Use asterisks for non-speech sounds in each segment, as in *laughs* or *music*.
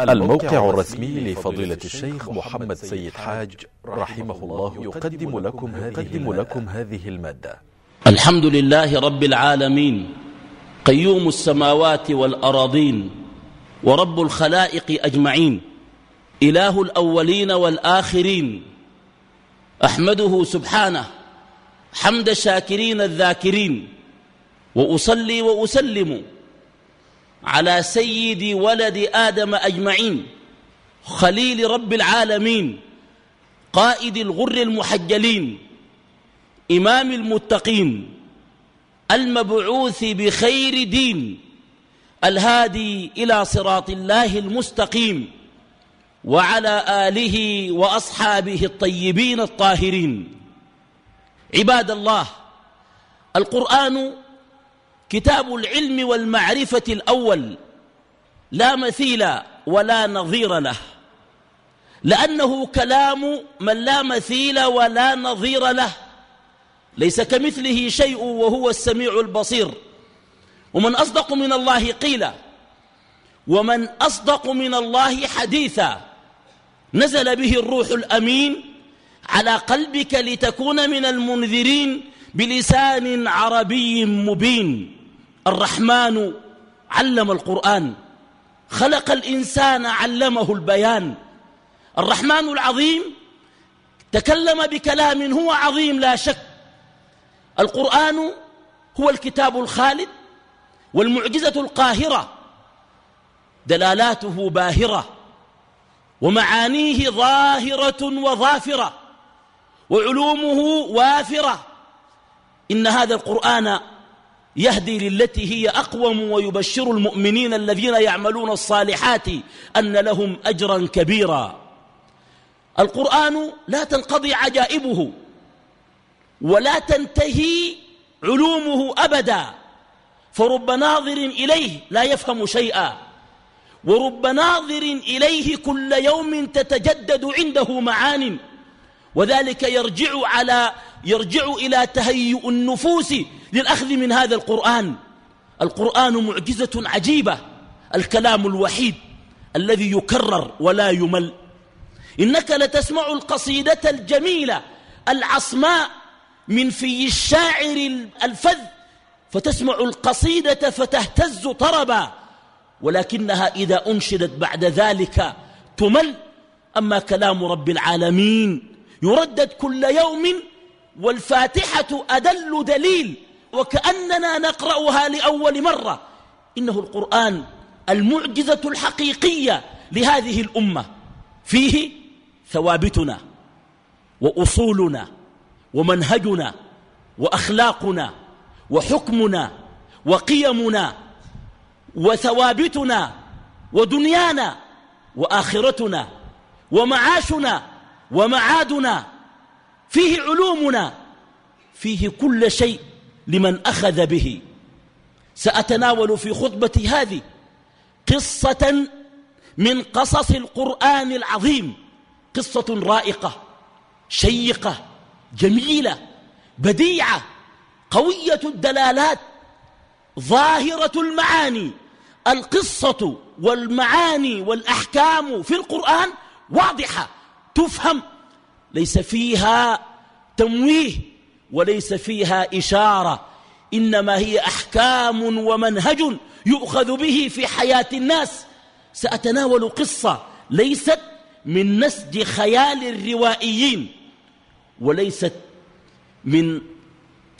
الموقع الرسمي لفضيلة الشيخ محمد سيد حاج رحمه الله يقدم لكم هذه, لكم هذه المادة. الحمد لله رب العالمين قيوم السماوات والأراضين ورب الخلائق أجمعين إله الأولين والآخرين أحمده سبحانه حمد الشاكرين الذاكرين وأصلي وأسلم على سيد ولد آدم أجمعين خليل رب العالمين قائد الغر المحجلين إمام المتقين المبعوث بخير دين الهادي إلى صراط الله المستقيم وعلى آله وأصحابه الطيبين الطاهرين. عباد الله القرآن كتاب العلم والمعرفة الأول. لا مثيل ولا نظير له. لأنه كلام من لا مثيل ولا نظير له. ليس كمثله شيء وهو السميع البصير. ومن أصدق من الله قيلا ومن أصدق من الله حديثا. نزل به الروح الأمين على قلبك لتكون من المنذرين بلسان عربي مبين. الرحمن علم القرآن خلق الإنسان علمه البيان. الرحمن العظيم تكلم بكلام هو عظيم لا شك. القرآن هو الكتاب الخالد والمعجزة القاهرة دلالاته باهرة ومعانيه ظاهرة وظافرة وعلومه وافرة. إن هذا القرآن يهدي للتي هي أقوم ويبشر المؤمنين الذين يعملون الصالحات أن لهم أجرا كبيرا. القرآن لا تنقضي عجائبه ولا تنتهي علومه أبدا فرب ناظر إليه لا يفهم شيئا ورب ناظر إليه كل يوم تتجدد عنده معان وذلك يرجع على يرجع إلى تهيؤ النفوس للأخذ من هذا القرآن. القرآن معجزة عجيبة. الكلام الوحيد الذي يكرر ولا يمل. إنك لتسمع القصيدة الجميلة العصماء من في الشاعر الفذ فتسمع القصيدة فتهتز طربا. ولكنها إذا أنشدت بعد ذلك تمل. أما كلام رب العالمين يردد كل يوم والفاتحة أدل دليل وكأننا نقرأها لأول مرة. إنه القرآن المعجزة الحقيقية لهذه الأمة. فيه ثوابتنا وأصولنا ومنهجنا وأخلاقنا وحكمنا وقيمنا وثوابتنا ودنيانا وآخرتنا ومعاشنا ومعادنا فيه علومنا. فيه كل شيء لمن أخذ به. سأتناول في خطبتي هذه قصة من قصص القرآن العظيم. قصة رائقة شيقة جميلة بديعة قوية الدلالات ظاهرة المعاني. القصة والمعاني والأحكام في القرآن واضحة تفهم ليس فيها تمويه وليس فيها إشارة إنما هي أحكام ومنهج يؤخذ به في حياة الناس. سأتناول قصة ليست من نسج خيال الروائيين وليست من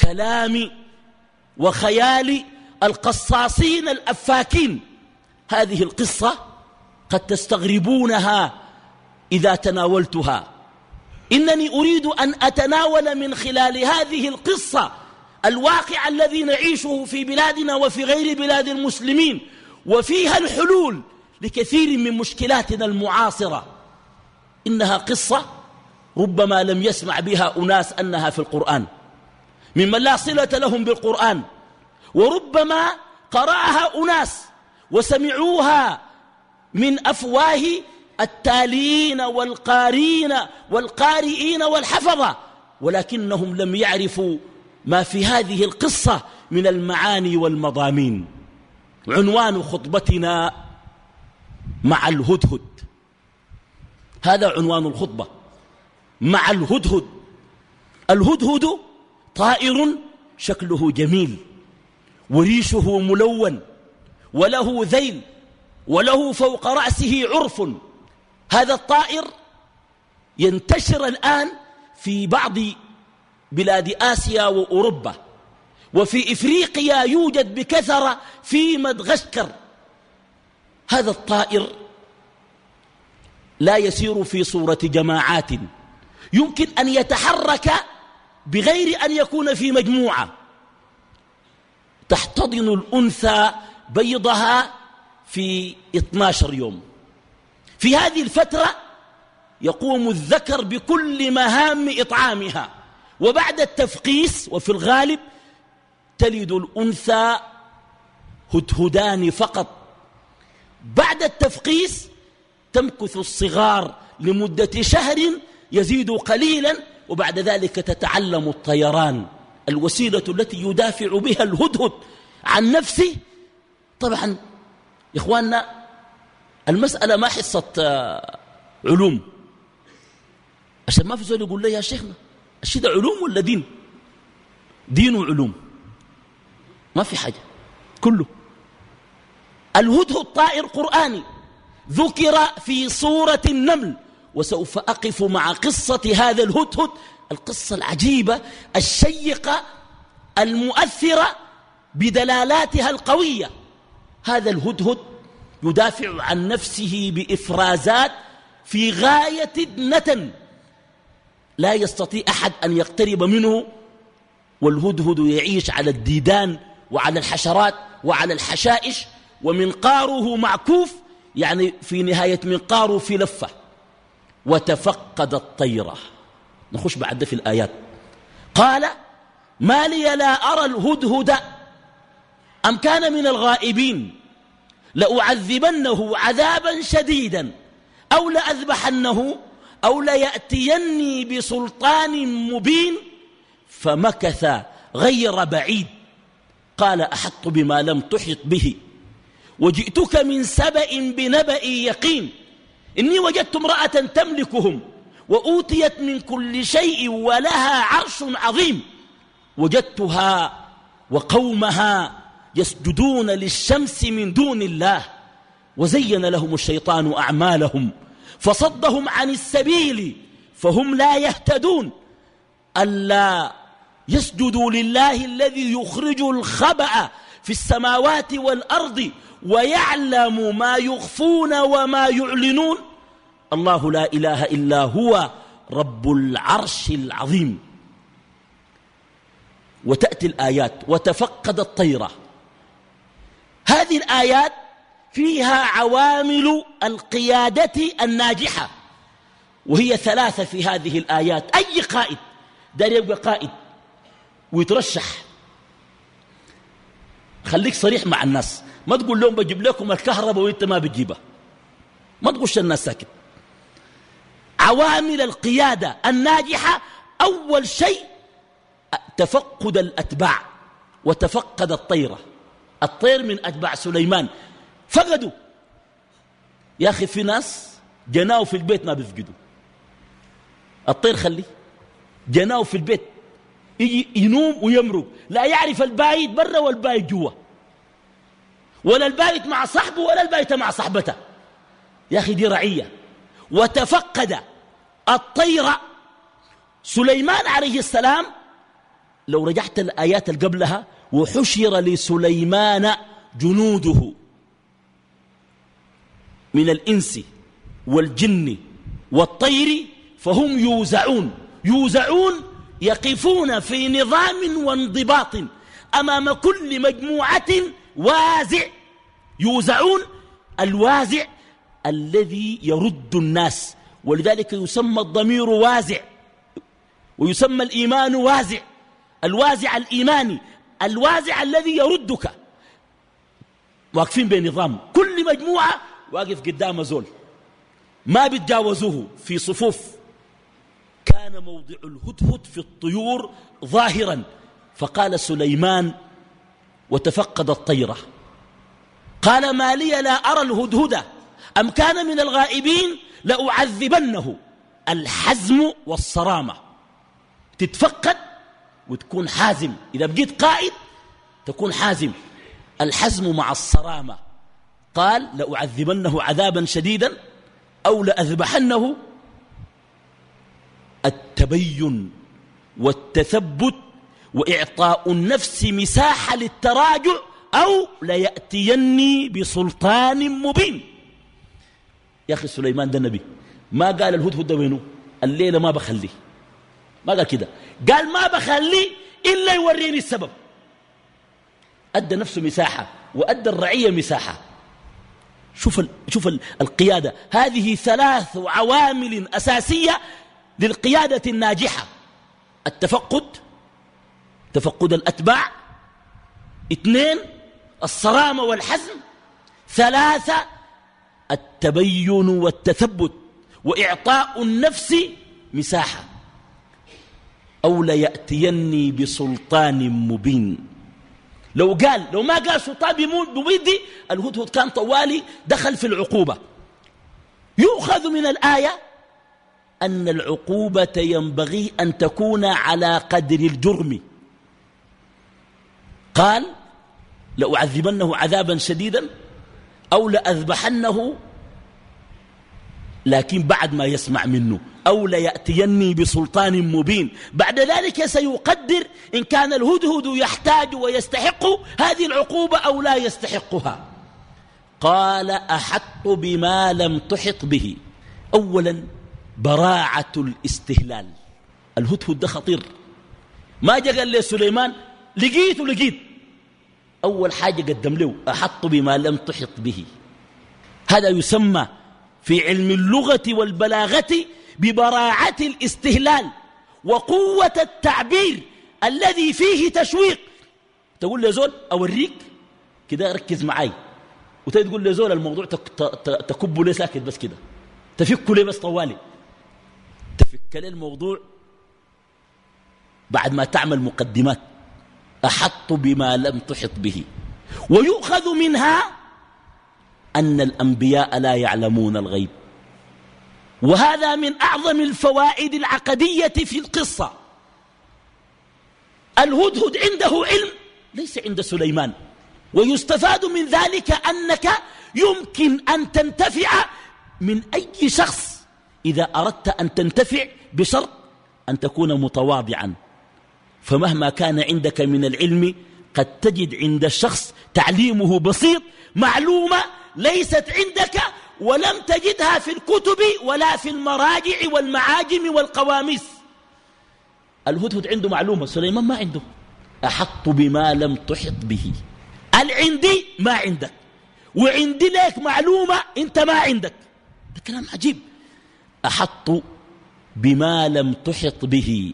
كلام وخيال القصاصين الأفاكين. هذه القصة قد تستغربونها إذا تناولتها. إنني أريد أن أتناول من خلال هذه القصة الواقع الذي نعيشه في بلادنا وفي غير بلاد المسلمين وفيها الحلول لكثير من مشكلاتنا المعاصرة. إنها قصة ربما لم يسمع بها أناس أنها في القرآن. ممن لا صلة لهم بالقرآن. وربما قرأها أناس وسمعوها من أفواه التالين والقارين والقارئين والحفظة ولكنهم لم يعرفوا ما في هذه القصة من المعاني والمضامين. عنوان خطبتنا مع الهدهد. هذا عنوان الخطبة. مع الهدهد. الهدهد طائر شكله جميل وريشه ملون وله ذيل وله فوق رأسه عرف. هذا الطائر ينتشر الآن في بعض بلاد آسيا وأوروبا وفي إفريقيا يوجد بكثرة في مدغشقر. هذا الطائر لا يسير في صورة جماعات. يمكن أن يتحرك بغير أن يكون في مجموعة. تحتضن الأنثى بيضها في 12 يوم. في هذه الفترة يقوم الذكر بكل مهام إطعامها وبعد التفقيس وفي الغالب تلد الأنثى هدهدان فقط. بعد التفقيس تمكث الصغار لمدة شهر يزيد قليلا وبعد ذلك تتعلم الطيران الوسيلة التي يدافع بها الهدهد عن نفسه. طبعا إخواننا المسألة ما حصة آه، علوم. عشان ما في زول يقول لي يا شيخنا الشيء ده علوم ولا دين؟ دين وعلوم. ما في حاجة. كله. الهدهد طائر قرآني. ذكر في صورة النمل. وسوف أقف مع قصة هذا الهدهد. القصة العجيبة الشيقة المؤثرة بدلالاتها القوية. هذا الهدهد يدافع عن نفسه بإفرازات في غاية النتن لا يستطيع أحد أن يقترب منه والهدهد يعيش على الديدان وعلى الحشرات وعلى الحشائش ومنقاره معكوف يعني في نهاية منقاره في لفة. وتفقد الطيرة. نخش بعد في الآيات. قال ما لي لا أرى الهدهد أم كان من الغائبين. لأعذبنه عذابا شديدا أو لأذبحنه أو ليأتيني بسلطان مبين فمكث غير بعيد. قال أحط بما لم تحط به. وجئتك من سبأ بنبأ يقين. إني وجدت امرأة تملكهم وأوتيت من كل شيء ولها عرش عظيم. وجدتها وقومها يسجدون للشمس من دون الله وزين لهم الشيطان أعمالهم فصدهم عن السبيل فهم لا يهتدون. ألا يسجدوا لله الذي يخرج الخبأ في السماوات والأرض ويعلم ما يخفون وما يعلنون؟ الله لا إله إلا هو رب العرش العظيم. وتأتي الآيات وتفقد الطيرة. هذه الآيات فيها عوامل القيادة الناجحة وهي ثلاثة في هذه الآيات. أي قائد؟ دار يبقى قائد ويترشح. خليك صريح مع الناس. ما تقول لهم بجيب لكم الكهرباء وانت ما بتجيبها. ما تغش الناس ساكت. عوامل القيادة الناجحة أول شيء تفقد الأتباع وتفقد الطيرة. الطير من أتباع سليمان. فقدوا. يا أخي في ناس جناوا في البيت ما بيفقدوا. الطير خليه جناوا في البيت. يجي ينوم ويمرق. لا يعرف البايت برا والبايت جوا. ولا البايت مع صاحبه ولا البايت مع صاحبته. يا أخي دي رعية. وتفقد الطير سليمان عليه السلام. لو رجعت الآيات اللي قبلها وحشر لسليمان جنوده من الإنس والجن والطير فهم يوزعون يوزعون يقفون في نظام وانضباط أمام كل مجموعة وازع يوزعون الوازع الذي يرد الناس ولذلك يسمى الضمير وازع ويسمى الإيمان وازع الوازع الإيماني الوازع الذي يردك. واقفين بنظام. كل مجموعة واقف قدام زول. ما بيتجاوزوه في صفوف. كان موضع الهدهد في الطيور ظاهرا. فقال سليمان وتفقد الطيرة. قال ما لي لا أرى الهدهد. أم كان من الغائبين؟ لأعذبنه. الحزم والصرامة. تتفقد وتكون حازم. إذا بقيت قائد تكون حازم. الحزم مع الصرامة. قال لأعذبنه عذابا شديدا أو لأذبحنه التبين والتثبت وإعطاء النفس مساحة للتراجع أو ليأتيني بسلطان مبين. يا أخي سليمان ده النبي. ما قال الهدهد ده وينه؟ الليلة ما بخليه. ما قال كده. قال ما بخليه إلا يوريني السبب. أدى نفسه مساحة وأدى الرعية مساحة. شوف, ال... شوف ال... القيادة. هذه ثلاث عوامل أساسية للقيادة الناجحة. التفقد تفقد الأتباع. اثنين الصرامة والحزم. ثلاثة التبين والتثبت. وإعطاء النفس مساحة. أو ليأتيني بسلطان مبين. لو قال لو ما قال سلطان مبين دي الهدهد كان طوالي دخل في العقوبة. يؤخذ من الآية أن العقوبة ينبغي أن تكون على قدر الجرم. قال لأعذبنه عذابا شديدا أو لأذبحنه لكن بعد ما يسمع منه. أو ليأتيني بسلطان مبين. بعد ذلك سيقدر إن كان الهدهد يحتاج ويستحق هذه العقوبة أو لا يستحقها. قال أحط بما لم تحط به. أولا براعة الاستهلال. الهدهد ده خطير. ما جاء قال لي سليمان لقيت ولقيت. أول حاجة قدم له أحط بما لم تحط به. هذا يسمى في علم اللغة والبلاغة ببراعة الاستهلال وقوة التعبير الذي فيه تشويق. تقول لي زول أوريك كده ركز معي وتقول لي زول الموضوع تكب لي ساكت بس كده. تفك لي بس طوالي. تفك لي الموضوع بعد ما تعمل مقدمات. أحط بما لم تحط به. ويؤخذ منها أن الأنبياء لا يعلمون الغيب. وهذا من أعظم الفوائد العقدية في القصة. الهدهد عنده علم ليس عند سليمان ويستفاد من ذلك أنك يمكن أن تنتفع من أي شخص إذا أردت أن تنتفع بشرط أن تكون متواضعا. فمهما كان عندك من العلم قد تجد عند الشخص تعليمه بسيط معلومة ليست عندك ولم تجدها في الكتب ولا في المراجع والمعاجم والقواميس. الهدهد عنده معلومة سليمان ما عنده. أحط بما لم تحط به. العندي ما عندك. وعندي لك معلومة أنت ما عندك. ده كلام عجيب. أحط بما لم تحط به.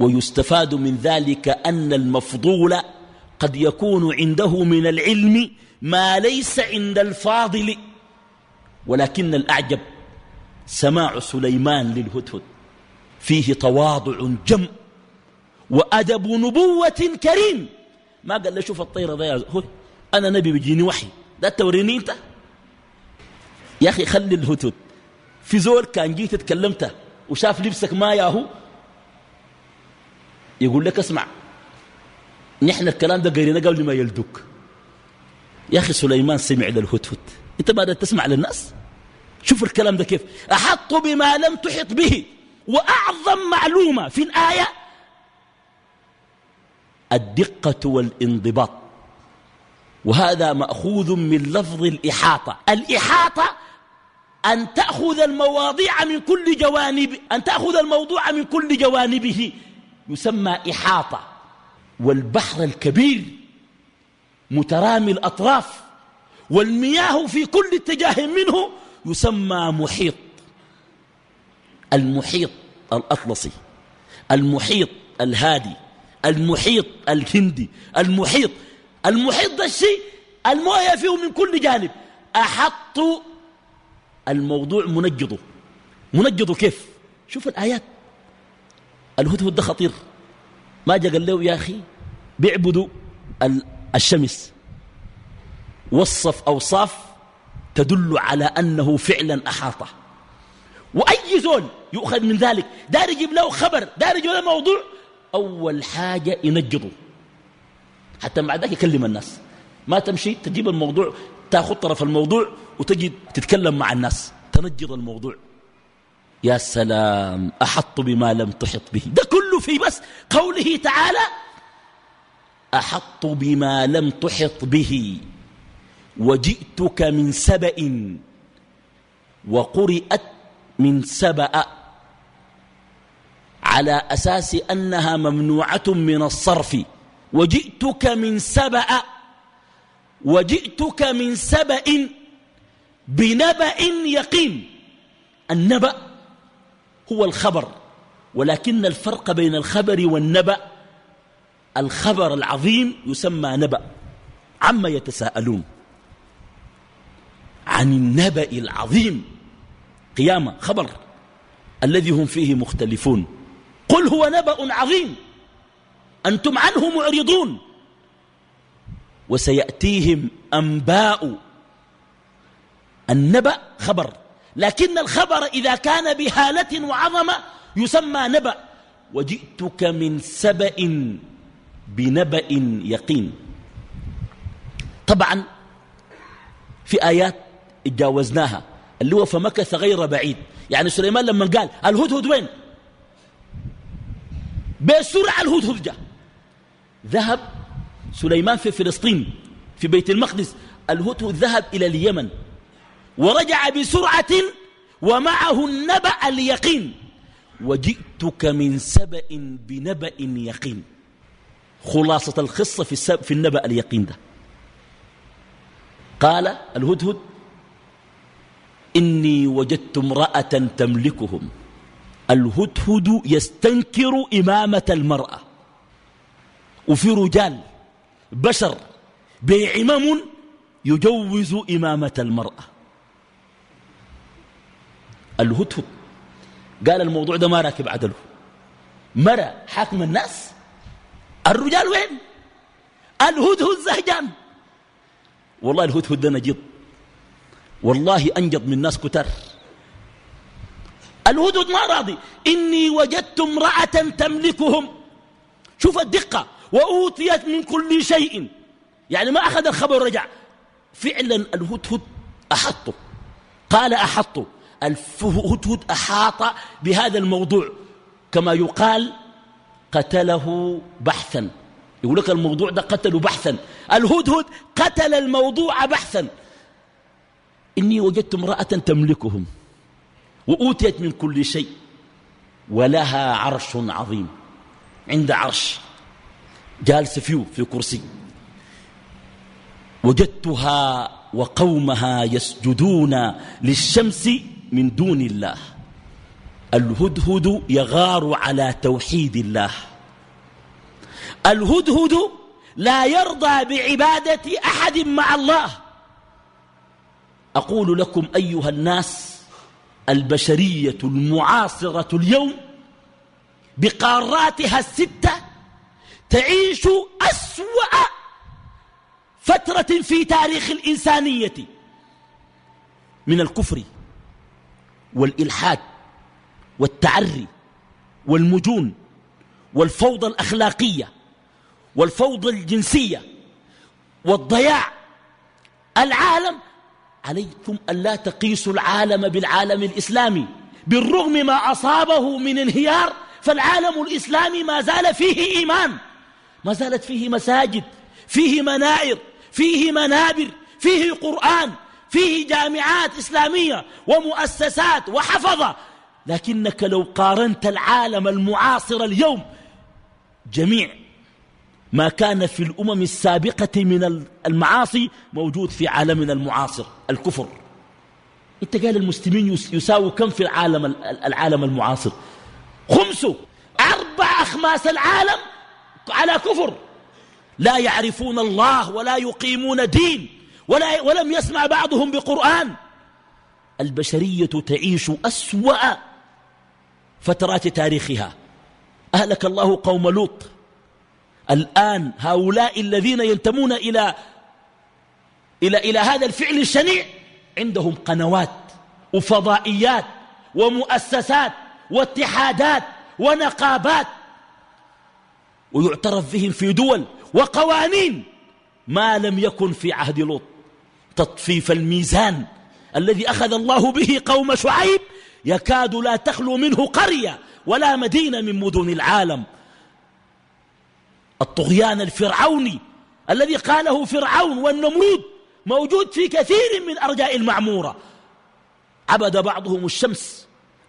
ويستفاد من ذلك أن المفضول قد يكون عنده من العلم ما ليس عند الفاضل. ولكن الأعجب سماع سليمان للهدهد فيه تواضع جم وأدب نبوة كريم. ما قال له شوف الطيرة ضيع أنا نبي بيجيني وحي. ده توريني أنت. يا أخي خلي الهدهد. في زول كان جيت تكلمته وشاف لبسك ما ياهو يقول لك اسمع نحن الكلام ده قرينا قبل ما يلدك. يا أخي سليمان سمع للهدهد. أنت ما تسمع للناس؟ شوف الكلام ده كيف. أحط بما لم تحط به وأعظم معلومة في الآية الدقة والانضباط. وهذا مأخوذ من لفظ الإحاطة. الإحاطة أن تأخذ المواضيع من كل جوانب أن تأخذ الموضوع من كل جوانبه. يسمى إحاطة. والبحر الكبير مترامي الأطراف والمياه في كل اتجاه منه يسمى محيط. المحيط الأطلسي المحيط الهادي المحيط الهندي المحيط المحيط ده الشيء المويه فيه من كل جانب. أحط الموضوع منجضه منجضه كيف؟ شوف الآيات. الهدهد ده خطير. ما جا قال له يا أخي بيعبدوا الشمس. وصف أوصاف تدل على أنه فعلا أحاطه. وأي زول يؤخذ من ذلك دار يجيب له خبر دار يجيب له موضوع أول حاجة ينجضه. حتى مع ذلك يكلم الناس. ما تمشي تجيب الموضوع تاخذ طرف الموضوع وتجي تتكلم مع الناس. تنجض الموضوع. يا سلام أحط بما لم تحط به. ده كله في بس قوله تعالى أحط بما لم تحط به. وجئتك من سبأ وقرئت من سبأ على أساس أنها ممنوعة من الصرف. وجئتك من سبأ وجئتك من سبأ بنبأ يقين. النبأ هو الخبر ولكن الفرق بين الخبر والنبأ الخبر العظيم يسمى نبأ عما يتساءلون. عن النبأ العظيم. قيامة خبر. الذي هم فيه مختلفون. قل هو نبأ عظيم. أنتم عنه معرضون. وسيأتيهم أنباء. النبأ خبر. لكن الخبر إذا كان بهالة وعظمة يسمى نبأ. وجئتك من سبأ بنبأ يقين. طبعا في آيات اتجاوزناها اللي هو فمكث غير بعيد. يعني سليمان لما قال الهدهد وين؟ بسرعة الهدهد جاء. ذهب سليمان في فلسطين في بيت المقدس. الهدهد ذهب إلى اليمن. ورجع بسرعة ومعه النبأ اليقين. وجئتك من سبأ بنبأ يقين. خلاصة القصة في, في النبأ اليقين ده. قال الهدهد إني وجدت امرأة تملكهم. الهدهد يستنكر إمامة المرأة. وفي رجال بشر بعمم يجوز إمامة المرأة. الهدهد. قال الموضوع ده ما راكب عدله. مرة حاكم الناس. الرجال وين؟ الهدهد زهجان. والله الهدهد ده نجيط والله أنجض من ناس كتر. الهدهد ما راضي. إني وجدت امرأة تملكهم. شوف الدقة. وأوتيت من كل شيء. يعني ما أخذ الخبر ورجع. فعلا الهدهد أحطه. قال أحطه. الهدهد أحاط بهذا الموضوع. كما يقال قتله بحثا. يقول لك الموضوع ده قتله بحثا. الهدهد قتل الموضوع بحثا. إني وجدت امرأة تملكهم وأوتيت من كل شيء ولها عرش عظيم عند عرش جالس فيه في كرسي. وجدتها وقومها يسجدون للشمس من دون الله. الهدهد يغار على توحيد الله. الهدهد لا يرضى بعبادة أحد مع الله. أقول لكم أيها الناس البشرية المعاصرة اليوم بقاراتها الستة تعيش أسوأ فترة في تاريخ الإنسانية من الكفر والإلحاد والتعري والمجون والفوضى الأخلاقية والفوضى الجنسية والضياع. العالم عليكم ألا تقيسوا العالم بالعالم الإسلامي. بالرغم ما أصابه من انهيار فالعالم الإسلامي ما زال فيه إيمان. ما زالت فيه مساجد فيه منائر فيه منابر فيه قرآن فيه جامعات إسلامية ومؤسسات وحفظة. لكنك لو قارنت العالم المعاصر اليوم جميع ما كان في الأمم السابقة من المعاصي موجود في عالمنا المعاصر الكفر. انت قال المسلمين يساووا كم في العالم العالم المعاصر؟ خمسة. أربع أخماس العالم على كفر. لا يعرفون الله ولا يقيمون دين ولا ولم يسمع بعضهم بقرآن. البشرية تعيش أسوأ فترات تاريخها. أهلك الله قوم لوط. الآن هؤلاء الذين ينتمون إلى إلى إلى هذا الفعل الشنيع عندهم قنوات وفضائيات ومؤسسات واتحادات ونقابات ويعترف بهم في دول وقوانين ما لم يكن في عهد لوط. تطفيف الميزان الذي أخذ الله به قوم شعيب يكاد لا تخلو منه قرية ولا مدينة من مدن العالم. الطغيان الفرعوني الذي قاله فرعون والنمرود موجود في كثير من أرجاء المعمورة. عبد بعضهم الشمس.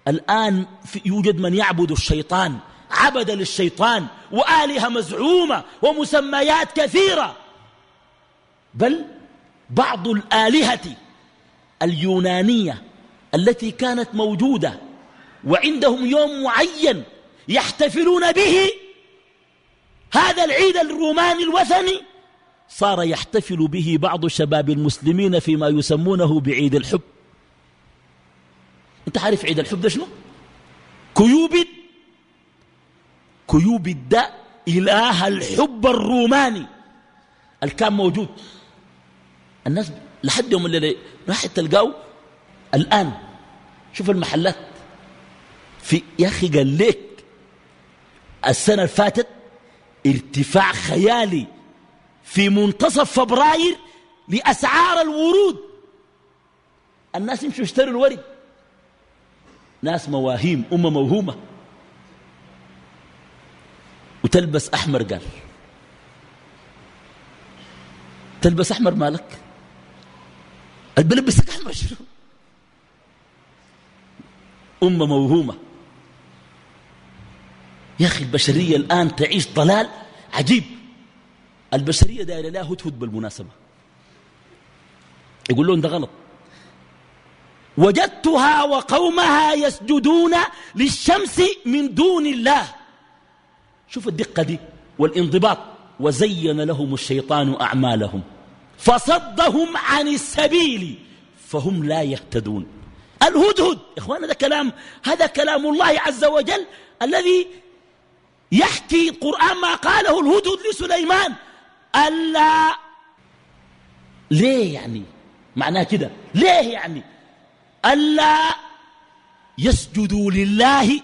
الآن يوجد من يعبد الشيطان عبد للشيطان وآلهة مزعومة ومسميات كثيرة. بل بعض الآلهة اليونانية التي كانت موجودة وعندهم يوم معين يحتفلون به هذا العيد الروماني الوثني؟ صار يحتفل به بعض شباب المسلمين فيما يسمونه بعيد الحب. انت عارف عيد الحب ده شنو؟ كيوبد كيوبد ده إله الحب الروماني. الكام موجود. الناس لحد يوم الليلة راح تلقاه الآن. شوف المحلات. في يا أخي قال لك السنة اللي فاتت ارتفاع خيالي في منتصف فبراير لأسعار الورود. الناس يمشوا يشتروا الورد. ناس مواهيم أمة موهومة. وتلبس أحمر قال. تلبس أحمر مالك؟ بلبسك أحمر شنو؟ أمة موهومة. يا أخي البشرية الآن تعيش ضلال عجيب. البشرية دايرة لا هدهد بالمناسبة. يقول لهم ده غلط. وجدتها وقومها يسجدون للشمس من دون الله. شوف الدقة دي والانضباط. وزين لهم الشيطان أعمالهم. فصدهم عن السبيل فهم لا يهتدون. الهدهد. إخوانا هذا كلام هذا كلام الله عز وجل الذي يحكي القرآن ما قاله الهدهد لسليمان. ألا ليه يعني؟ معناه كده. ليه يعني؟ ألا يسجدوا لله.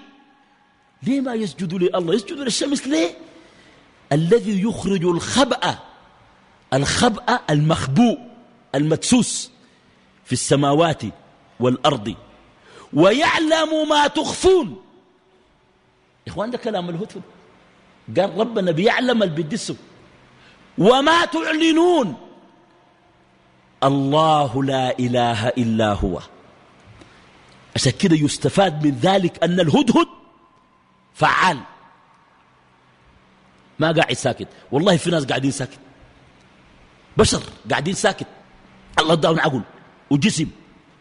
ليه ما يسجدوا لله؟ يسجدوا للشمس ليه؟ الذي يخرج الخبأ الخبأ المخبوء المدسوس في السماوات والأرض. ويعلم ما تخفون. إخوان ده كلام الهدهد. قال ربنا بيعلم البدسه وما تعلنون. الله لا إله إلا هو. عشان كده يستفاد من ذلك أن الهدهد فعال. ما قاعد ساكت. والله في ناس قاعدين ساكت. بشر قاعدين ساكت. الله اداهم عقل وجسم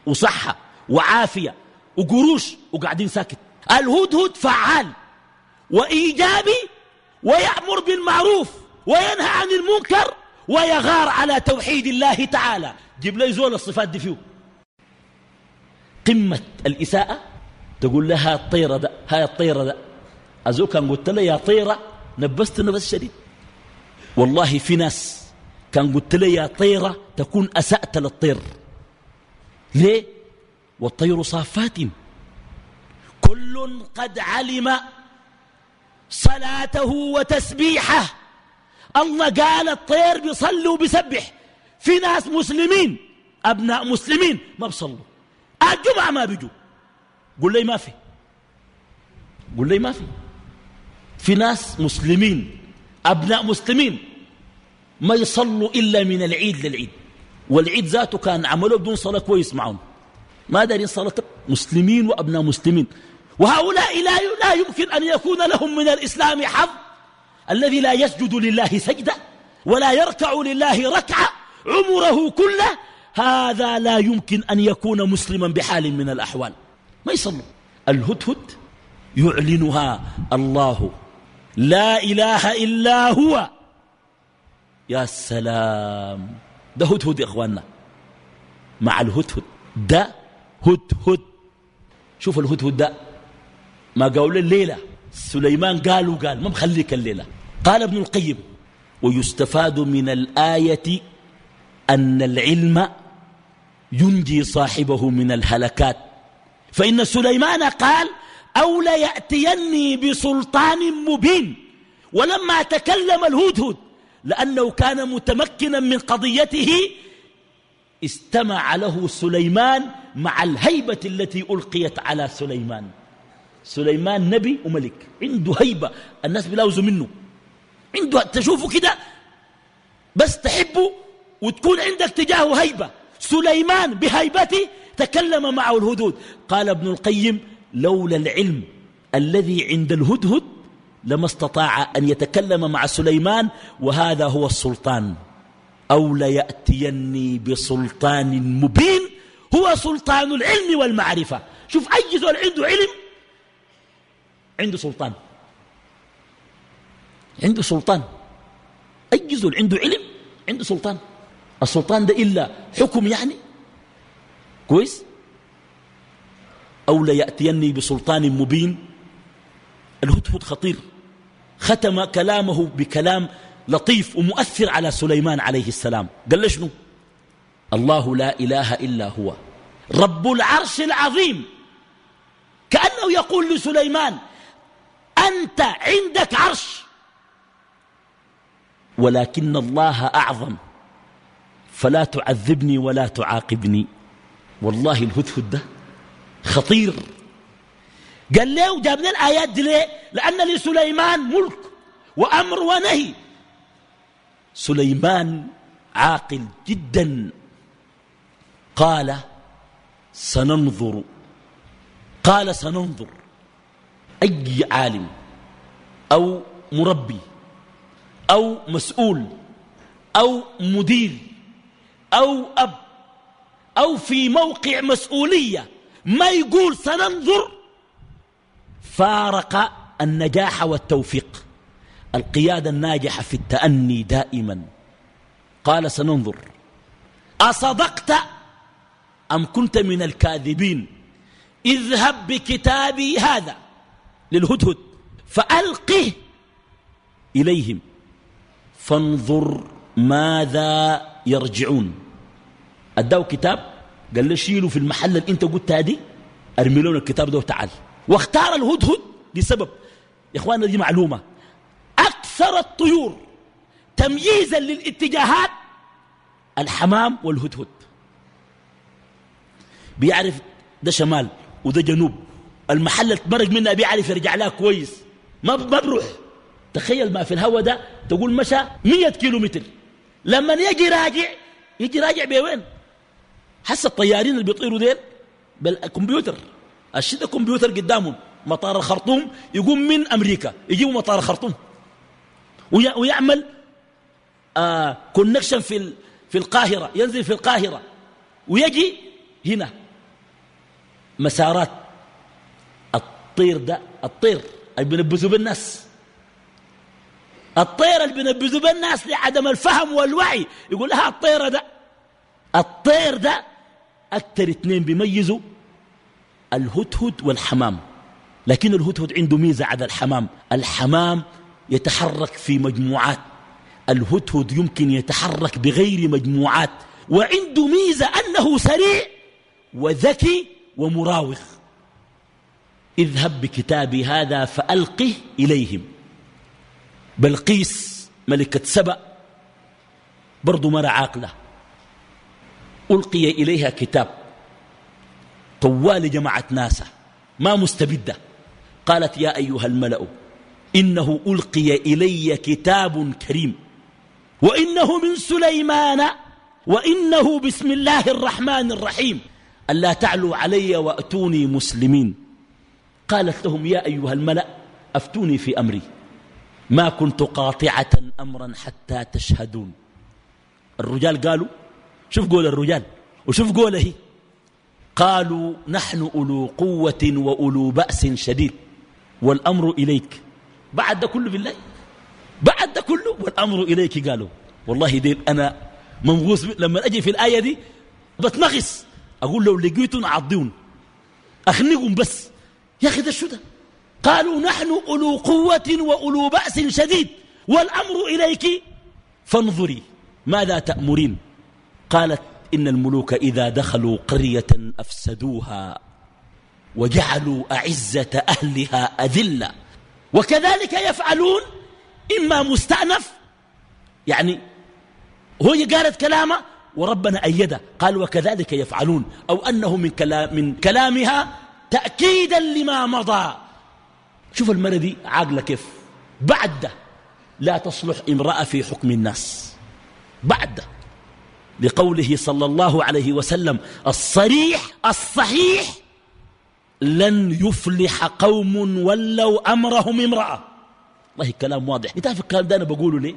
وصحة وعافية وقروش وقاعدين ساكت. الهدهد فعال. وإيجابي ويأمر بالمعروف وينهى عن المنكر ويغار على توحيد الله تعالى. جيب لي زول الصفات دي فيه قمة الإساءة. تقول لها الطيرة ده هاي الطيرة ده. أزول كان قلت له يا طيرة نبست نفس شديد. والله في ناس كان قلت له يا طيرة تكون أسأت للطير. ليه؟ والطير صافات. كل قد علم صلاته وتسبيحه. الله قال الطير بيصلي وبيسبح في ناس مسلمين أبناء مسلمين ما بصلوا الجمعة ما بيجوا. قول لي ما في. قول لي ما في. في ناس مسلمين أبناء مسلمين ما يصلوا إلا من العيد للعيد. والعيد ذاته كان عملوه بدون صلاة كويس معهم. ما دارين صلاة. مسلمين وأبناء مسلمين. وهؤلاء لا لا يمكن أن يكون لهم من الإسلام حظ الذي لا يسجد لله سجدة ولا يركع لله ركعة عمره كله. هذا لا يمكن أن يكون مسلما بحال من الأحوال. ما يصلوا؟ الهدهد يعلنها الله. لا إله إلا هو. يا سلام. ده هدهد يا إخواننا. مع الهدهد. ده هدهد. شوف الهدهد ده. ما قالوا الليلة. سليمان قال وقال ما مخليك الليلة. قال ابن القيم ويستفاد من الآية أن العلم ينجي صاحبه من الهلكات. فإن سليمان قال أو ليأتيني بسلطان مبين ولما تكلم الهدهد لأنه كان متمكنا من قضيته استمع له سليمان مع الهيبة التي ألقيت على سليمان. سليمان نبي وملك. عنده هيبة. الناس بلاوزوا منه. عنده تشوفه كده؟ بس تحبه وتكون عندك تجاهه هيبة. سليمان بهيبته تكلم معه الهدود قال ابن القيم لولا العلم الذي عند الهدهد لما استطاع أن يتكلم مع سليمان وهذا هو السلطان. أو ليأتيني بسلطان مبين. هو سلطان العلم والمعرفة. شوف أي زول عنده علم عنده سلطان. عنده سلطان. أي زول عنده علم عنده سلطان. السلطان ده إلا حكم يعني؟ كويس؟ أو ليأتيني بسلطان مبين؟ الهدهد خطير. ختم كلامه بكلام لطيف ومؤثر على سليمان عليه السلام. قال له شنو؟ الله لا إله إلا هو. رب العرش العظيم. كأنه يقول لسليمان أنت عندك عرش. ولكن الله أعظم. فلا تعذبني ولا تعاقبني. والله الهدهد ده خطير. قال له جاب لنا الآيات دي ليه؟ لأن لسليمان ملك وأمر ونهي. سليمان عاقل جدا. قال سننظر. قال سننظر. أي عالم أو مربي أو مسؤول أو مدير أو أب أو في موقع مسؤولية ما يقول سننظر فارق النجاح والتوفيق القيادة الناجحة في التأني دائما. قال سننظر. أصدقت أم كنت من الكاذبين؟ اذهب بكتابي هذا. للهدهد فألقه إليهم. فانظر ماذا يرجعون. أداه كتاب قال له شيلوا في المحل اللي أنت قلت هذه أرمي لنا الكتاب ده وتعال. واختار الهدهد لسبب. يا اخوانا دي معلومة. أكثر الطيور تمييزا للاتجاهات الحمام والهدهد. بيعرف ده شمال وده جنوب. المحل اللي منها بيعرف يرجع لها كويس. ما ما بروح. تخيل ما في الهواء ده تقول مشى 100 كيلو متر لما يجي راجع يجي راجع بوين؟ حس الطيارين اللي بيطيروا ديل بالكمبيوتر. الشيء كمبيوتر قدامهم. مطار الخرطوم يقوم من أمريكا. يجيبوا مطار الخرطوم. ويعمل آه كونكشن في في القاهرة. ينزل في القاهرة. ويجي هنا. مسارات. الطير ده الطير اللي بينبذوا بالناس. الطير اللي بينبذوا بالناس لعدم الفهم والوعي يقول لها الطيرة ده الطير ده أكثر اثنين بيميزوا الهدهد والحمام. لكن الهدهد عنده ميزة على الحمام. الحمام يتحرك في مجموعات. الهدهد يمكن يتحرك بغير مجموعات. وعنده ميزة أنه سريع وذكي ومراوغ. اذهب بكتابي هذا فألقه إليهم. بلقيس ملكة سبأ برضو مرة عاقلة ألقي إليها كتاب. طوال جمعت ناسا. ما مستبدة. قالت يا أيها الملأ إنه ألقي إلي كتاب كريم. وإنه من سليمان وإنه بسم الله الرحمن الرحيم. ألا تعلوا علي وأتوني مسلمين. قالت لهم يا أيها الملأ أفتوني في أمري. ما كنت قاطعة أمرا حتى تشهدون. الرجال قالوا شوف قول الرجال وشوف قوله. قالوا نحن أولو قوة وأولو بأس شديد. والأمر إليك. بعد ده كله بالله. بعد ده كله والأمر إليك قالوا. والله دي أنا منغوص لما أجي في الآية دي بتنغص. أقول لو لقيتم عضون أخنقهم بس. يا أخي ده شو ده؟ قالوا نحن أولو قوة وأولو بأس شديد والأمر إليك فانظري ماذا تأمرين؟ قالت إن الملوك إذا دخلوا قرية أفسدوها وجعلوا أعزة أهلها أذلة. وكذلك يفعلون إما مستأنف يعني هو قالت كلامه وربنا أيده قال وكذلك يفعلون أو أنه من, كلام من كلامها تأكيدا لما مضى. شوف المرة دي عاقلة كيف. بعد لا تصلح امرأة في حكم الناس. بعد لقوله صلى الله عليه وسلم الصريح الصحيح لن يفلح قوم ولوا أمرهم امرأة. والله كلام واضح. إنت في الكلام ده أنا بقوله ليه؟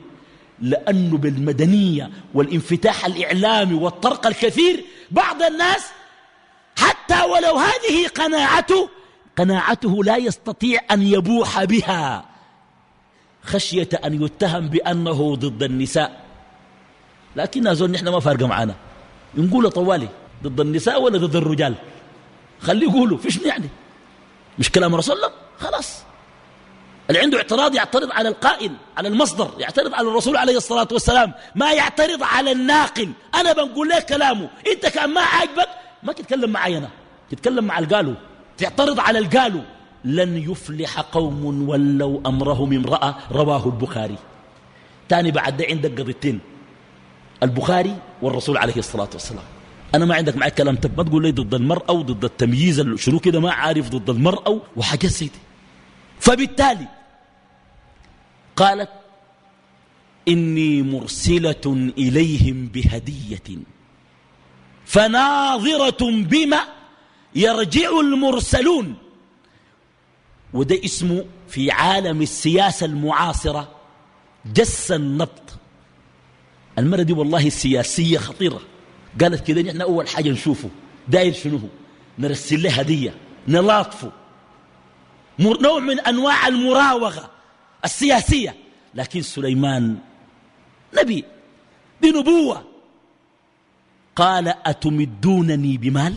لأنه بالمدنية والانفتاح الإعلامي والطرق الكثير بعض الناس حتى ولو هذه قناعته قناعته لا يستطيع أن يبوح بها. خشية أن يتهم بأنه ضد النساء. لكن أظن نحن ما فارقة معنا نقول طوالي ضد النساء ولا ضد الرجال؟ خليه يقولوا فيش يعني؟ مش كلام رسول الله؟ خلاص. اللي عنده اعتراض يعترض على القائل على المصدر يعترض على الرسول عليه الصلاة والسلام. ما يعترض على الناقل. أنا بنقول لك كلامه. أنت كان ما عاجبك ما تتكلم معي أنا تتكلم مع القالوا تعترض على القالوا لن يفلح قوم ولوا أمرهم امرأة رواه البخاري. تاني بعد ده عندك قضيتين البخاري والرسول عليه الصلاة والسلام. أنا ما عندك معي كلام تب ما تقول لي ضد المرأة وضد التمييز شنو كده ما عارف ضد المرأة وحاجات سيدي. فبالتالي قالت إني مرسلة إليهم بهدية. فناظرة بما يرجع المرسلون. وده اسمه في عالم السياسة المعاصرة جس النبط. المرة دي والله السياسية خطيرة. قالت كده نحن أول حاجة نشوفه. داير شنو نرسل له هدية. نلاطفه. نوع من أنواع المراوغة السياسية. لكن سليمان نبي بنبوة. قال أتمدونني بمال؟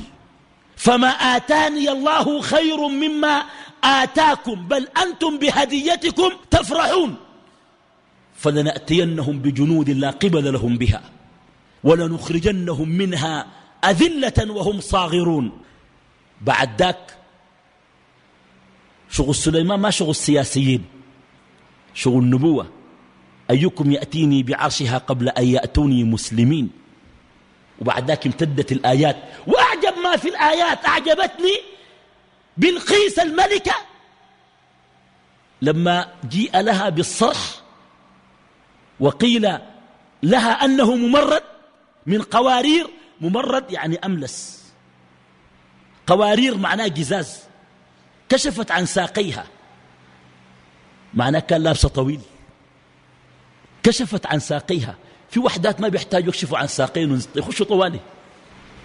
فما آتاني الله خير مما آتاكم بل أنتم بهديتكم تفرحون. فلنأتينهم بجنود لا قبل لهم بها ولنخرجنهم منها أذلة وهم صاغرون. بعد ذاك شغل سليمان ما شغل السياسيين شغل النبوة. أيكم يأتيني بعرشها قبل أن يأتوني مسلمين؟ وبعد ذاك امتدت الآيات. وأعجب ما في الآيات أعجبتني بلقيس الملكة لما جيء لها بالصرح وقيل لها أنه ممرد من قوارير. ممرد يعني أملس. قوارير معناه جزاز. كشفت عن ساقيها. معناه كان لابسه طويل. كشفت عن ساقيها. في وحدات ما بيحتاجوا يكشفوا عن ساقين يخشوا طوالي.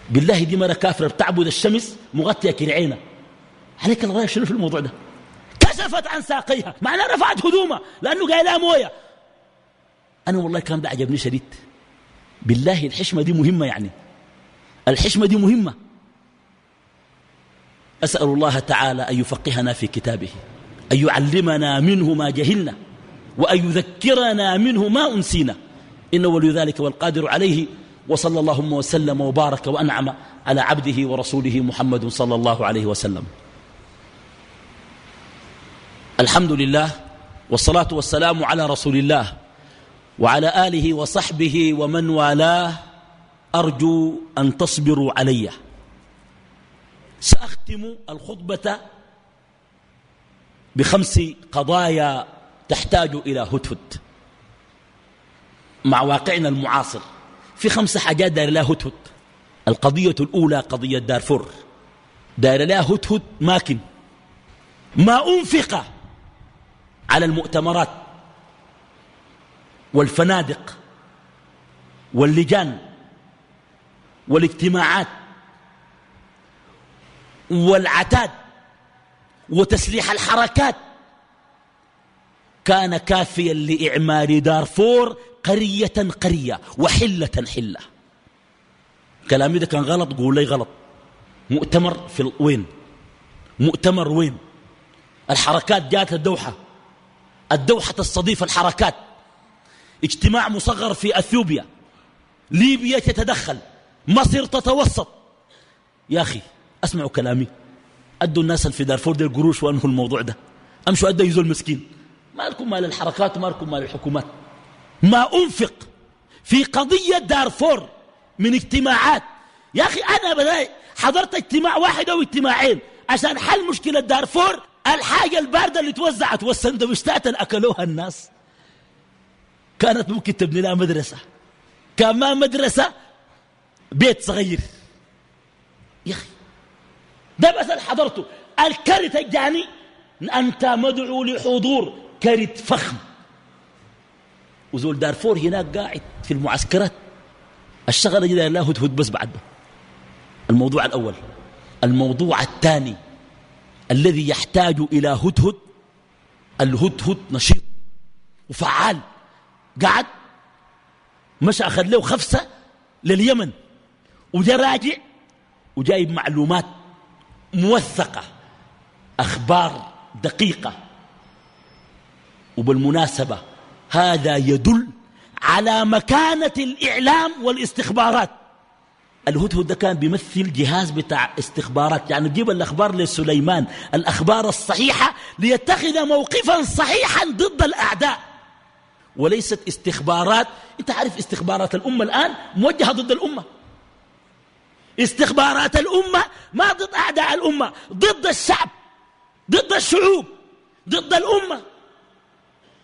بالله دي مرة كافرة بتعبد الشمس مغطية كرعينة. عليك الغاية شنو في الموضوع ده؟ كشفت عن ساقيها. معناه رفعت هدومها لأنه قايلها موية. أنا والله كان ده عجبني شديد. بالله الحشمة دي مهمة يعني. الحشمة دي مهمة. أسأل الله تعالى أن يفقهنا في كتابه أن يعلمنا منه ما جهلنا وأن يذكرنا منه ما أنسينا. إنه ولي ذلك والقادر عليه وصلى اللهم وسلم وبارك وأنعم على عبده ورسوله محمد صلى الله عليه وسلم. الحمد لله والصلاة والسلام على رسول الله وعلى آله وصحبه ومن والاه أرجو أن تصبروا علي. سأختم الخطبة بخمس قضايا تحتاج إلى هدهد. مع واقعنا المعاصر. في خمس حاجات داير لها هدهد القضية الأولى قضية دارفور. داير لها هدهد ماكن. ما أنفق على المؤتمرات والفنادق واللجان والاجتماعات والعتاد وتسليح الحركات. كان كافيا لإعمار دارفور قرية قرية وحلة حلة. كلامي ده كان غلط قول لي غلط. مؤتمر في وين؟ مؤتمر وين؟ الحركات جات الدوحة. الدوحة تستضيف الحركات. اجتماع مصغر في أثيوبيا. ليبيا تتدخل. مصر تتوسط. يا أخي أسمعوا كلامي. أدوا الناس في دارفور دي القروش وأنهوا الموضوع ده. أمشوا أدوا يزول مسكين. ما لكم مال الحركات؟ وما لكم مال الحكومات؟ ما أنفق في قضية دارفور من اجتماعات. يا أخي أنا بدأ حضرت اجتماع واحد أو اجتماعين عشان حل مشكلة دارفور الحاجة الباردة اللي توزعت والسندويشتات اللي أكلوها الناس. كانت ممكن تبني لها مدرسة. كان ما مدرسة بيت صغير. يا أخي ده اللي حضرته. الكرت الجاني أنت مدعو لحضور كرت فخم. وزول دارفور هناك قاعد في المعسكرات. الشغلة جدا لا هدهد بس بعده. الموضوع الأول. الموضوع الثاني. الذي يحتاج إلى هدهد. الهدهد نشيط. وفعال. قعد مشى أخذ له خفسة لليمن. وجا راجع. وجايب معلومات موثقة. أخبار دقيقة. وبالمناسبة هذا يدل على مكانة الإعلام والاستخبارات. الهدهد ده كان بيمثل جهاز بتاع استخبارات يعني بجيب الأخبار لسليمان الأخبار الصحيحة ليتخذ موقفا صحيحا ضد الأعداء. وليست استخبارات أنت عارف استخبارات الأمة الآن موجهة ضد الأمة. استخبارات الأمة ما ضد أعداء الأمة ضد الشعب ضد الشعوب ضد الأمة.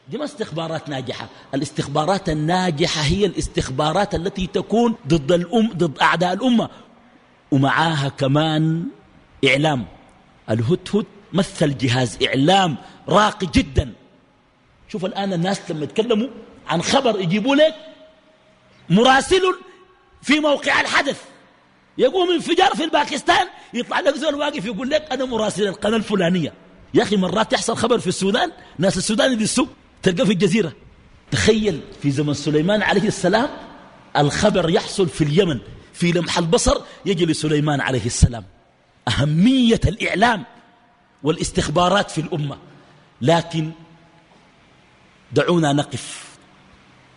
دي ما استخبارات ناجحة. الاستخبارات الناجحة هي الاستخبارات التي تكون ضد الأم ضد أعداء الأمة. ومعاها كمان إعلام. الهدهد مثل جهاز إعلام راقي جدا. شوف الآن الناس لما يتكلموا عن خبر يجيبوا لك مراسل في موقع الحدث. يقوم انفجار في الباكستان يطلع لك زول واقف يقول لك أنا مراسل القناة الفلانية. يا أخي مرات يحصل خبر في السودان ناس السودان يدسوا. تلقى في الجزيرة. تخيل في زمن سليمان عليه السلام الخبر يحصل في اليمن في لمح البصر يجي لسليمان عليه السلام. أهمية الإعلام والاستخبارات في الأمة. لكن دعونا نقف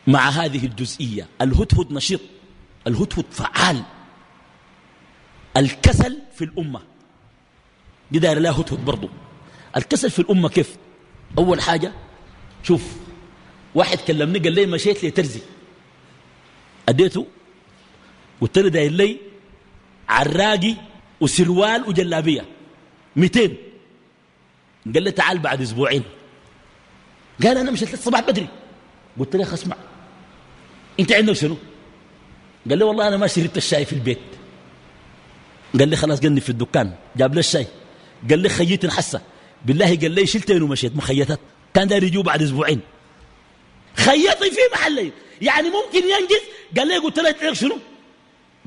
مع هذه الجزئية. الهدهد نشيط الهدهد فعال. الكسل في الأمة. دي لا هدهد برضو. الكسل في الأمة كيف؟ أول حاجة شوف واحد كلمني قال لي مشيت لي ترزي. أديته؟ قلت له داير لي عراقي وسروال وجلابية. 200 قال لي تعال بعد أسبوعين. قال أنا مشيت الصباح بدري. قلت له اسمع أنت عندك شنو؟ قال لي والله أنا ما شربت الشاي في البيت. قال لي خلاص قلني في الدكان. جاب لي الشاي. قال لي خييت الحسه بالله قال لي شلتين ومشيت؟ مخيتات كان داير يجوا بعد أسبوعين. خيطي في محلين يعني ممكن ينجز؟ قال لي قلت له شنو؟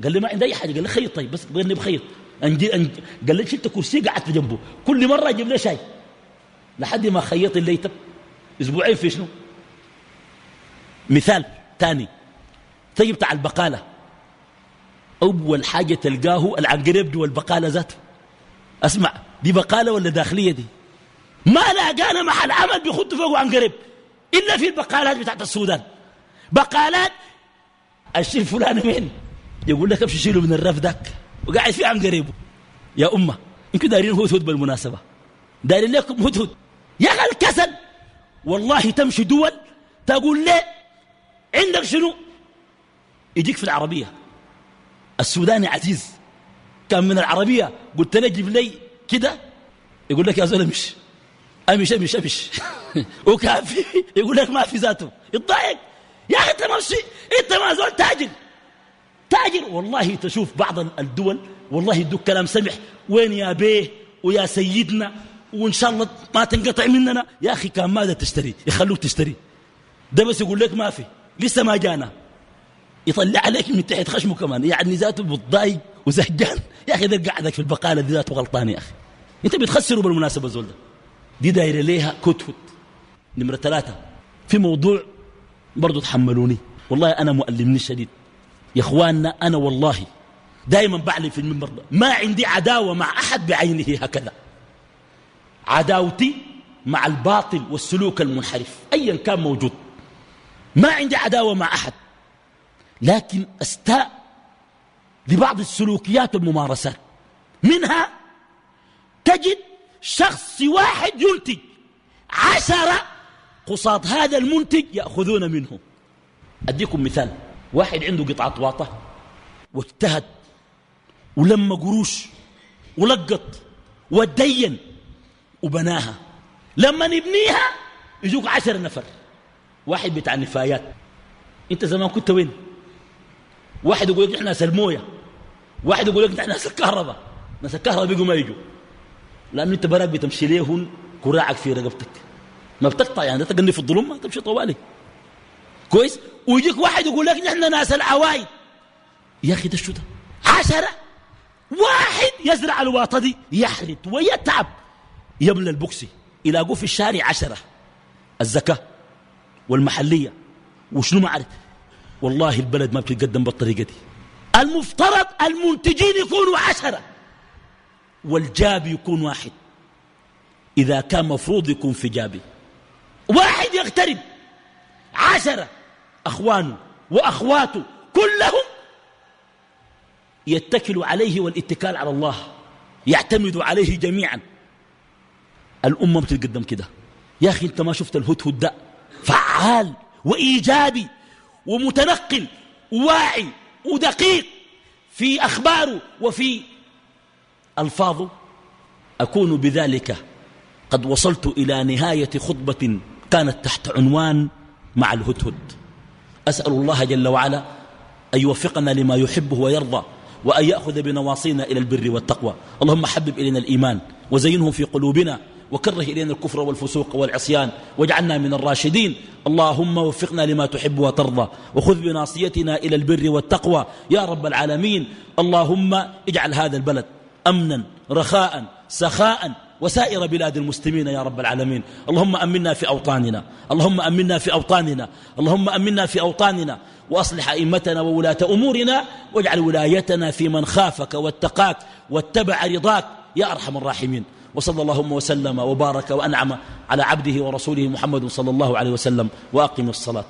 قال لي ما عندي أي حاجة. قال لي خيط طيب بس قال لي بخيط. أنجي أنجي قال لي شلت كرسي قعدت جنبه. كل مرة أجيب لي شاي. لحد ما خيط الليتب أسبوعين في شنو؟ مثال ثاني. طيب بتاع البقالة. أول حاجة تلقاه العنقريب جوا البقالة ذاته. أسمع دي بقالة ولا داخلية دي؟ ما لاقانا محل عمل بيخط فوقه عن قريب إلا في البقالات بتاعت السودان. بقالات الشيء الفلاني مين؟ يقول لك امشي شيله من الرف ذاك وقاعد في عن قريبه يا أمة إنكم دارين هدهد بالمناسبة. دارين لكم هدهد يا أخي الكسل والله تمشي دول تقول لي عندك شنو؟ يجيك في العربية. السوداني عزيز. كان من العربية. قلت له جيب لي كده. يقول لك يا زلمه مش امش امش امش *laughs* وكافي. يقول لك ما في ذاته. يتضايق. يا أخي أنت ماشي أنت ما زول تاجر. تاجر. والله تشوف بعض الدول والله يدوك كلام سمح. وين يا بيه ويا سيدنا؟ وإن شاء الله ما تنقطع مننا. يا أخي كان ماذا تشتري؟ يخلوك تشتري. ده بس يقول لك ما في. لسه ما جانا. يطلع عليك من تحت خشمه كمان. يعني ذاته متضايق وزهجان يا أخي ده قعدك في البقالة دي ذاته غلطان يا أخي. أنت بتخسروا بالمناسبة زول ده. دي دايرة ليها كتفت نمرة ثلاثة. في موضوع برضو تحملوني. والله أنا مؤلمني شديد. يا إخواننا أنا والله دائما بعلم في المنبر ما عندي عداوة مع أحد بعينه هكذا. عداوتي مع الباطل والسلوك المنحرف أيا كان موجود. ما عندي عداوة مع أحد. لكن أستاء دي بعض السلوكيات والممارسات. منها تجد شخص واحد ينتج عشرة قصاد هذا المنتج يأخذون منه. أديكم مثال. واحد عنده قطعة واطة واجتهد ولما قروش ولقط ودين وبناها. لما نبنيها يجوك عشر نفر. واحد بتاع نفايات انت زمان كنت وين؟ واحد يقول لك نحن ناس الموية. واحد يقول لك نحن ناس الكهرباء. ناس الكهرباء بيجوا ما يجوا. لأن أنت براك بتمشي ليهن كراعك في رقبتك. ما بتقطع يعني تقني في الظلم ما تمشي طوالي. كويس؟ ويجيك واحد يقول لك نحن ناس العوايد. يا أخي ده شو ده؟ عشرة. واحد يزرع الواطة دي يحرث ويتعب. يملى البكسي يلاقوه في الشارع عشرة. الزكاة والمحلية وشنو ما عرف. والله البلد ما بتتقدم بالطريقة دي. المفترض المنتجين يكونوا عشرة. والجاب يكون واحد. إذا كان مفروض يكون في جابي. واحد يغترب. عشرة أخوانه وأخواته كلهم يتكل عليه والاتكال على الله. يعتمد عليه جميعا. الأمة بتتقدم كده. يا أخي أنت ما شفت الهدهد ده؟ فعال وإيجابي ومتنقل وواعي ودقيق في أخباره وفي ألفاظه أكون بذلك. قد وصلت إلى نهاية خطبة كانت تحت عنوان مع الهدهد. أسأل الله جل وعلا أن يوفقنا لما يحبه ويرضى وأن يأخذ بنواصينا إلى البر والتقوى. اللهم حبب إلينا الإيمان وزينه في قلوبنا وكره إلينا الكفر والفسوق والعصيان واجعلنا من الراشدين. اللهم وفقنا لما تحب وترضى وخذ بناصيتنا إلى البر والتقوى. يا رب العالمين اللهم اجعل هذا البلد أمنا رخاء سخاء وسائر بلاد المسلمين يا رب العالمين. اللهم أمنا في أوطاننا اللهم أمنا في أوطاننا اللهم أمنا في أوطاننا وأصلح أئمتنا وولاة أمورنا واجعل ولايتنا في من خافك واتقاك واتبع رضاك يا أرحم الراحمين. وصلى اللهم وسلم وبارك وأنعم على عبده ورسوله محمد صلى الله عليه وسلم وأقم الصلاة.